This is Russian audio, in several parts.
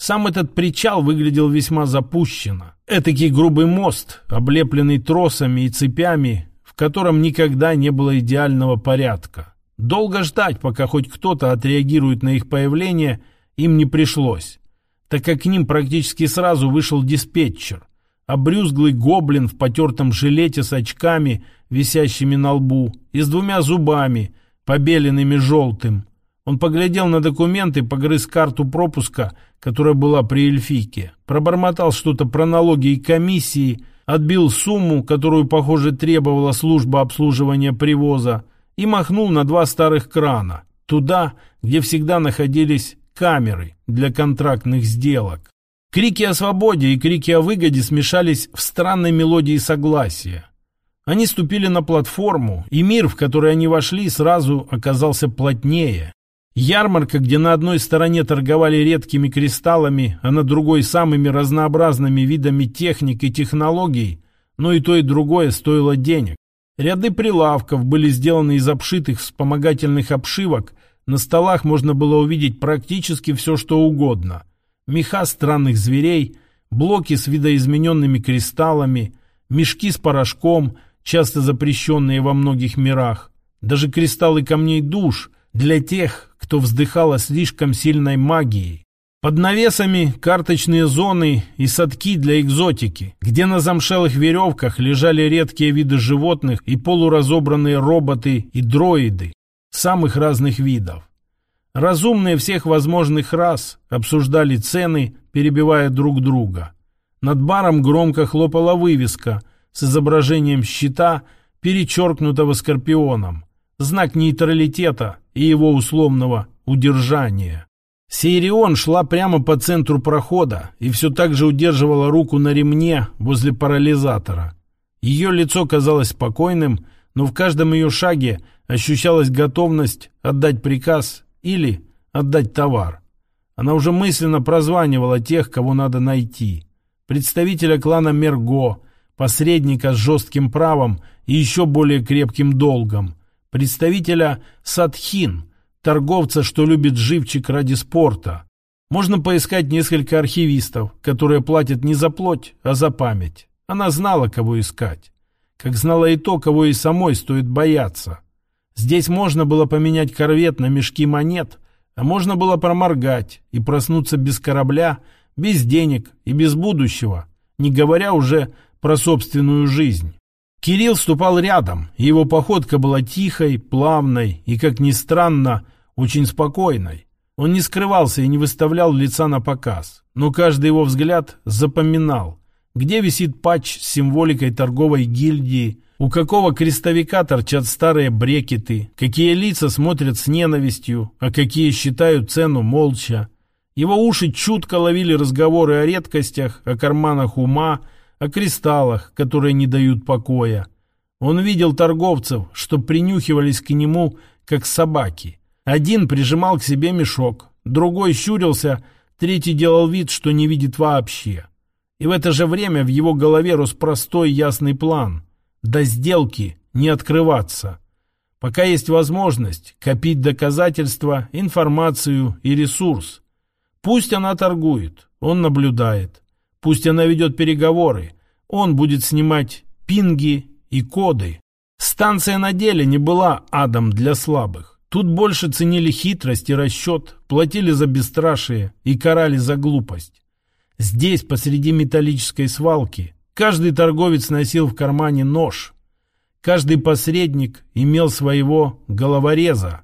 Сам этот причал выглядел весьма запущенно. Этакий грубый мост, облепленный тросами и цепями, в котором никогда не было идеального порядка. Долго ждать, пока хоть кто-то отреагирует на их появление, им не пришлось, так как к ним практически сразу вышел диспетчер. Обрюзглый гоблин в потертом жилете с очками, висящими на лбу, и с двумя зубами, побеленными желтым. Он поглядел на документы, погрыз карту пропуска, которая была при эльфийке, пробормотал что-то про налоги и комиссии, отбил сумму, которую, похоже, требовала служба обслуживания привоза, и махнул на два старых крана, туда, где всегда находились камеры для контрактных сделок. Крики о свободе и крики о выгоде смешались в странной мелодии согласия. Они ступили на платформу, и мир, в который они вошли, сразу оказался плотнее. Ярмарка, где на одной стороне торговали редкими кристаллами, а на другой самыми разнообразными видами техник и технологий, но и то и другое стоило денег. Ряды прилавков были сделаны из обшитых вспомогательных обшивок, на столах можно было увидеть практически все, что угодно. Меха странных зверей, блоки с видоизмененными кристаллами, мешки с порошком, часто запрещенные во многих мирах, даже кристаллы камней душ для тех, кто вздыхал о слишком сильной магией. Под навесами карточные зоны и садки для экзотики, где на замшелых веревках лежали редкие виды животных и полуразобранные роботы и дроиды самых разных видов. Разумные всех возможных рас обсуждали цены, перебивая друг друга. Над баром громко хлопала вывеска с изображением щита, перечеркнутого скорпионом, знак нейтралитета и его условного удержания. Сейрион шла прямо по центру прохода и все так же удерживала руку на ремне возле парализатора. Ее лицо казалось спокойным, но в каждом ее шаге ощущалась готовность отдать приказ или отдать товар. Она уже мысленно прозванивала тех, кого надо найти. Представителя клана Мерго, посредника с жестким правом и еще более крепким долгом, представителя Садхин, торговца, что любит живчик ради спорта. Можно поискать несколько архивистов, которые платят не за плоть, а за память. Она знала, кого искать. Как знала и то, кого и самой стоит бояться. Здесь можно было поменять корвет на мешки монет, а можно было проморгать и проснуться без корабля, без денег и без будущего, не говоря уже про собственную жизнь. Кирилл ступал рядом, его походка была тихой, плавной и, как ни странно, очень спокойной. Он не скрывался и не выставлял лица на показ, но каждый его взгляд запоминал, где висит патч с символикой торговой гильдии, у какого крестовика торчат старые брекеты, какие лица смотрят с ненавистью, а какие считают цену молча. Его уши чутко ловили разговоры о редкостях, о карманах ума, о кристаллах, которые не дают покоя. Он видел торговцев, что принюхивались к нему, как собаки. Один прижимал к себе мешок, другой щурился, третий делал вид, что не видит вообще. И в это же время в его голове рос простой ясный план. До сделки не открываться. Пока есть возможность копить доказательства, информацию и ресурс. Пусть она торгует, он наблюдает. Пусть она ведет переговоры. Он будет снимать пинги и коды. Станция на деле не была адом для слабых. Тут больше ценили хитрость и расчет, платили за бесстрашие и карали за глупость. Здесь, посреди металлической свалки, каждый торговец носил в кармане нож. Каждый посредник имел своего головореза.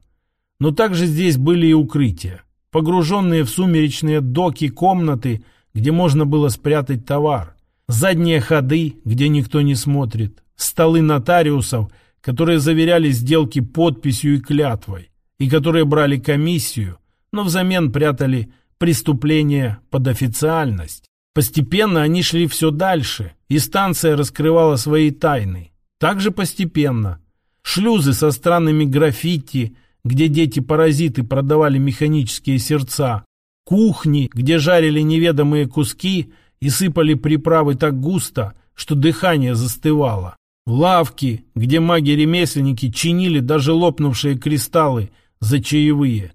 Но также здесь были и укрытия, погруженные в сумеречные доки комнаты – где можно было спрятать товар, задние ходы, где никто не смотрит, столы нотариусов, которые заверяли сделки подписью и клятвой, и которые брали комиссию, но взамен прятали преступления под официальность. Постепенно они шли все дальше, и станция раскрывала свои тайны. Также постепенно. Шлюзы со странными граффити, где дети-паразиты продавали механические сердца, Кухни, где жарили неведомые куски и сыпали приправы так густо, что дыхание застывало. Лавки, где маги-ремесленники чинили даже лопнувшие кристаллы за чаевые.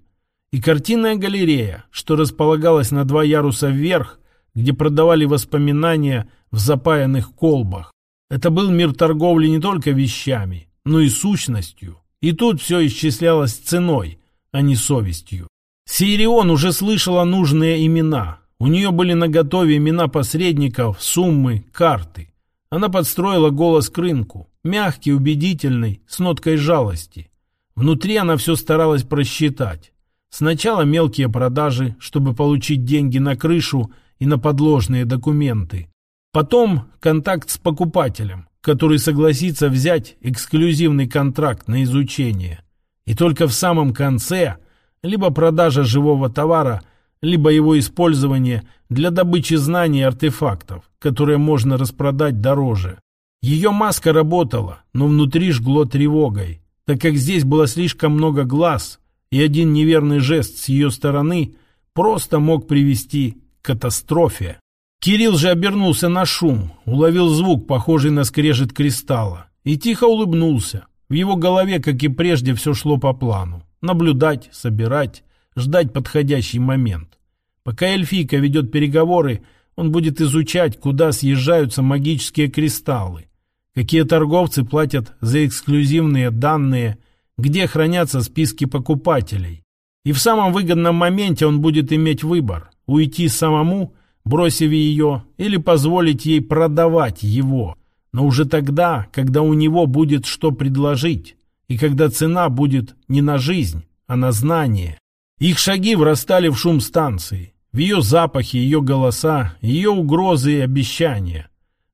и картинная галерея, что располагалась на два яруса вверх, где продавали воспоминания в запаянных колбах. Это был мир торговли не только вещами, но и сущностью. И тут все исчислялось ценой, а не совестью. Сирион уже слышала нужные имена. У нее были наготове имена посредников, суммы, карты. Она подстроила голос к рынку, мягкий, убедительный, с ноткой жалости. Внутри она все старалась просчитать. Сначала мелкие продажи, чтобы получить деньги на крышу и на подложные документы. Потом контакт с покупателем, который согласится взять эксклюзивный контракт на изучение. И только в самом конце либо продажа живого товара, либо его использование для добычи знаний и артефактов, которые можно распродать дороже. Ее маска работала, но внутри жгло тревогой, так как здесь было слишком много глаз, и один неверный жест с ее стороны просто мог привести к катастрофе. Кирилл же обернулся на шум, уловил звук, похожий на скрежет кристалла, и тихо улыбнулся. В его голове, как и прежде, все шло по плану. Наблюдать, собирать, ждать подходящий момент. Пока эльфийка ведет переговоры, он будет изучать, куда съезжаются магические кристаллы, какие торговцы платят за эксклюзивные данные, где хранятся списки покупателей. И в самом выгодном моменте он будет иметь выбор – уйти самому – бросив ее, или позволить ей продавать его, но уже тогда, когда у него будет что предложить, и когда цена будет не на жизнь, а на знание. Их шаги врастали в шум станции, в ее запахи, ее голоса, ее угрозы и обещания.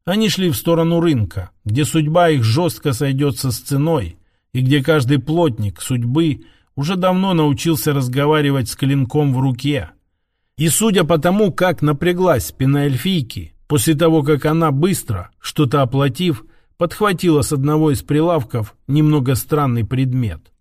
Они шли в сторону рынка, где судьба их жестко сойдется с ценой, и где каждый плотник судьбы уже давно научился разговаривать с клинком в руке – и судя по тому, как напряглась спина эльфийки, после того, как она быстро, что-то оплатив, подхватила с одного из прилавков немного странный предмет.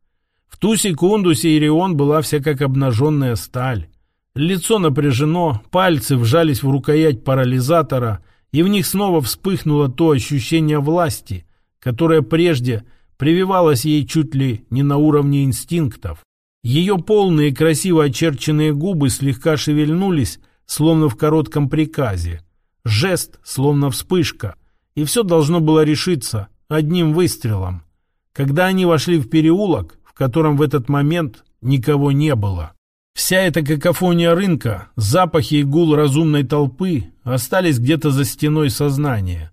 В ту секунду Сейрион была вся как обнаженная сталь. Лицо напряжено, пальцы вжались в рукоять парализатора, и в них снова вспыхнуло то ощущение власти, которое прежде прививалось ей чуть ли не на уровне инстинктов. Ее полные красиво очерченные губы слегка шевельнулись, словно в коротком приказе. Жест, словно вспышка. И все должно было решиться одним выстрелом. Когда они вошли в переулок, в котором в этот момент никого не было. Вся эта какофония рынка, запахи и гул разумной толпы остались где-то за стеной сознания.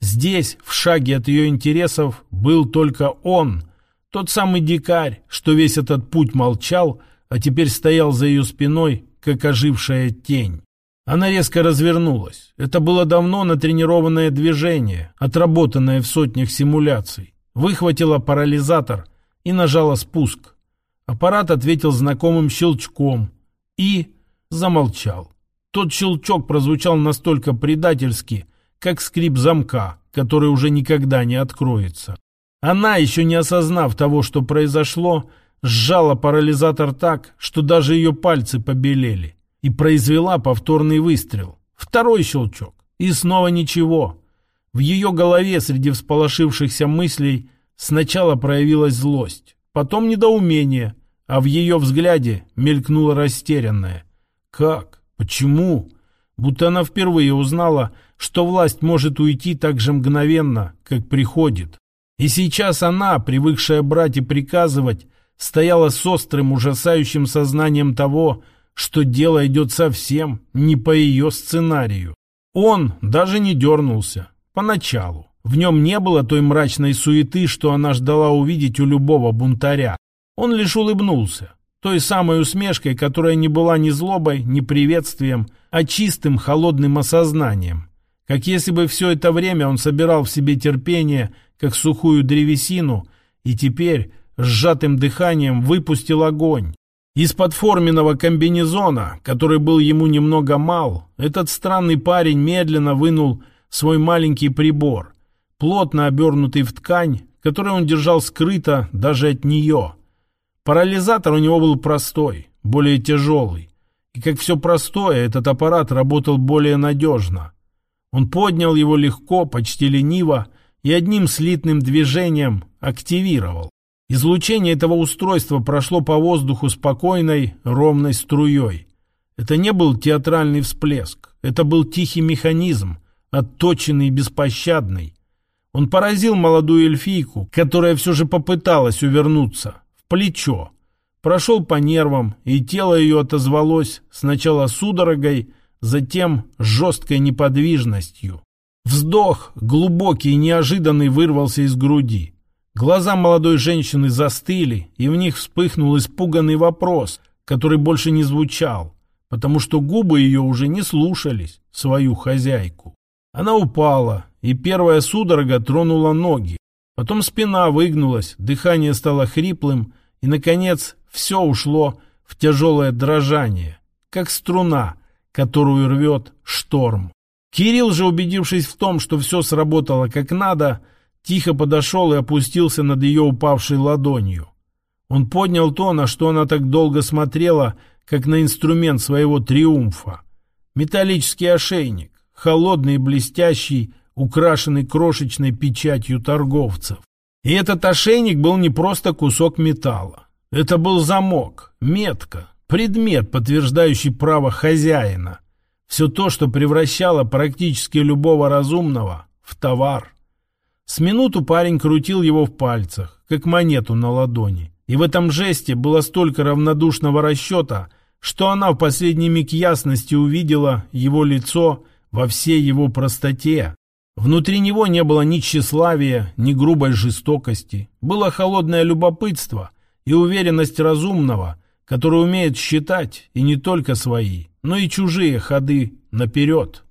Здесь, в шаге от ее интересов, был только он, тот самый дикарь, что весь этот путь молчал, а теперь стоял за ее спиной, как ожившая тень. Она резко развернулась. Это было давно натренированное движение, отработанное в сотнях симуляций. Выхватила парализатор и нажала спуск. Аппарат ответил знакомым щелчком и замолчал. Тот щелчок прозвучал настолько предательски, как скрип замка, который уже никогда не откроется. Она, еще не осознав того, что произошло, сжала парализатор так, что даже ее пальцы побелели, и произвела повторный выстрел. Второй щелчок. И снова ничего. В ее голове среди всполошившихся мыслей сначала проявилась злость, потом недоумение, а в ее взгляде мелькнуло растерянное. Как? Почему? Будто она впервые узнала, что власть может уйти так же мгновенно, как приходит. И сейчас она, привыкшая брать и приказывать, стояла с острым, ужасающим сознанием того, что дело идет совсем не по ее сценарию. Он даже не дернулся. Поначалу. В нем не было той мрачной суеты, что она ждала увидеть у любого бунтаря. Он лишь улыбнулся. Той самой усмешкой, которая не была ни злобой, ни приветствием, а чистым холодным осознанием. Как если бы все это время он собирал в себе терпение как сухую древесину, и теперь сжатым дыханием выпустил огонь. Из-под форменного комбинезона, который был ему немного мал, этот странный парень медленно вынул свой маленький прибор, плотно обернутый в ткань, который он держал скрыто даже от нее. Парализатор у него был простой, более тяжелый. И как все простое, этот аппарат работал более надежно. Он поднял его легко, почти лениво, и одним слитным движением активировал. Излучение этого устройства прошло по воздуху спокойной, ровной струей. Это не был театральный всплеск, это был тихий механизм, отточенный и беспощадный. Он поразил молодую эльфийку, которая все же попыталась увернуться, в плечо. Прошел по нервам, и тело ее отозвалось сначала судорогой, затем жесткой неподвижностью. Вздох, глубокий и неожиданный, вырвался из груди. Глаза молодой женщины застыли, и в них вспыхнул испуганный вопрос, который больше не звучал, потому что губы ее уже не слушались свою хозяйку. Она упала, и первая судорога тронула ноги. Потом спина выгнулась, дыхание стало хриплым, и, наконец, все ушло в тяжелое дрожание, как струна, которую рвет шторм. Кирилл же, убедившись в том, что все сработало как надо, тихо подошел и опустился над ее упавшей ладонью. Он поднял то, на что она так долго смотрела, как на инструмент своего триумфа. Металлический ошейник, холодный и блестящий, украшенный крошечной печатью торговцев. И этот ошейник был не просто кусок металла. Это был замок, метка, предмет, подтверждающий право хозяина. Все то, что превращало практически любого разумного в товар. С минуту парень крутил его в пальцах, как монету на ладони. И в этом жесте было столько равнодушного расчета, что она в последний миг ясности увидела его лицо во всей его простоте. Внутри него не было ни тщеславия, ни грубой жестокости. Было холодное любопытство и уверенность разумного, который умеет считать и не только свои, но и чужие ходы наперед.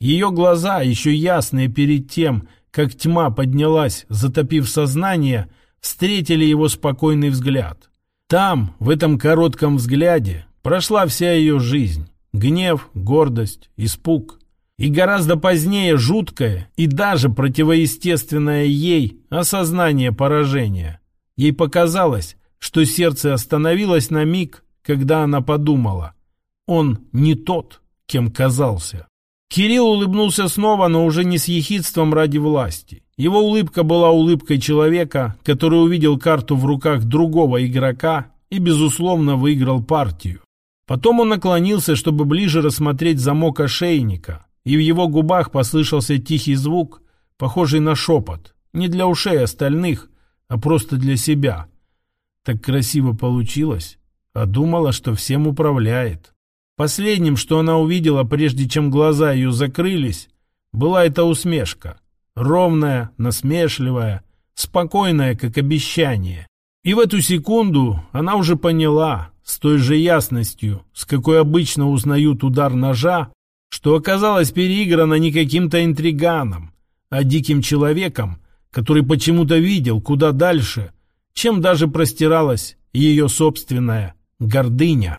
Ее глаза, еще ясные перед тем, как тьма поднялась, затопив сознание, встретили его спокойный взгляд. Там, в этом коротком взгляде, прошла вся ее жизнь. Гнев, гордость, испуг. И гораздо позднее жуткое и даже противоестественное ей осознание поражения. Ей показалось, что сердце остановилось на миг, когда она подумала. Он не тот, кем казался. Кирилл улыбнулся снова, но уже не с ехидством ради власти. Его улыбка была улыбкой человека, который увидел карту в руках другого игрока и, безусловно, выиграл партию. Потом он наклонился, чтобы ближе рассмотреть замок ошейника, и в его губах послышался тихий звук, похожий на шепот, не для ушей остальных, а просто для себя. Так красиво получилось, а думала, что всем управляет. Последним, что она увидела, прежде чем глаза ее закрылись, была эта усмешка. Ровная, насмешливая, спокойная, как обещание. И в эту секунду она уже поняла, с той же ясностью, с какой обычно узнают удар ножа, что оказалось переиграно не каким-то интриганом, а диким человеком, который почему-то видел куда дальше, чем даже простиралась ее собственная гордыня.